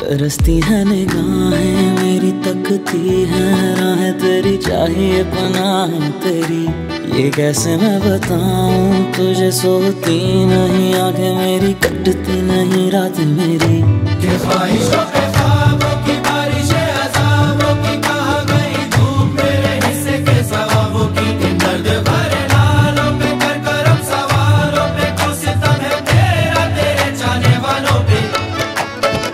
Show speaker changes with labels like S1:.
S1: तरसती है निगाहें, मेरी तकती है, राहें तेरी चाहिए पनाहें तेरी। ये कैसे मैं बताऊँ, तुझे सोती नहीं, आँखें मेरी कटती नहीं, रात मेरी।
S2: ख्वाहिश तो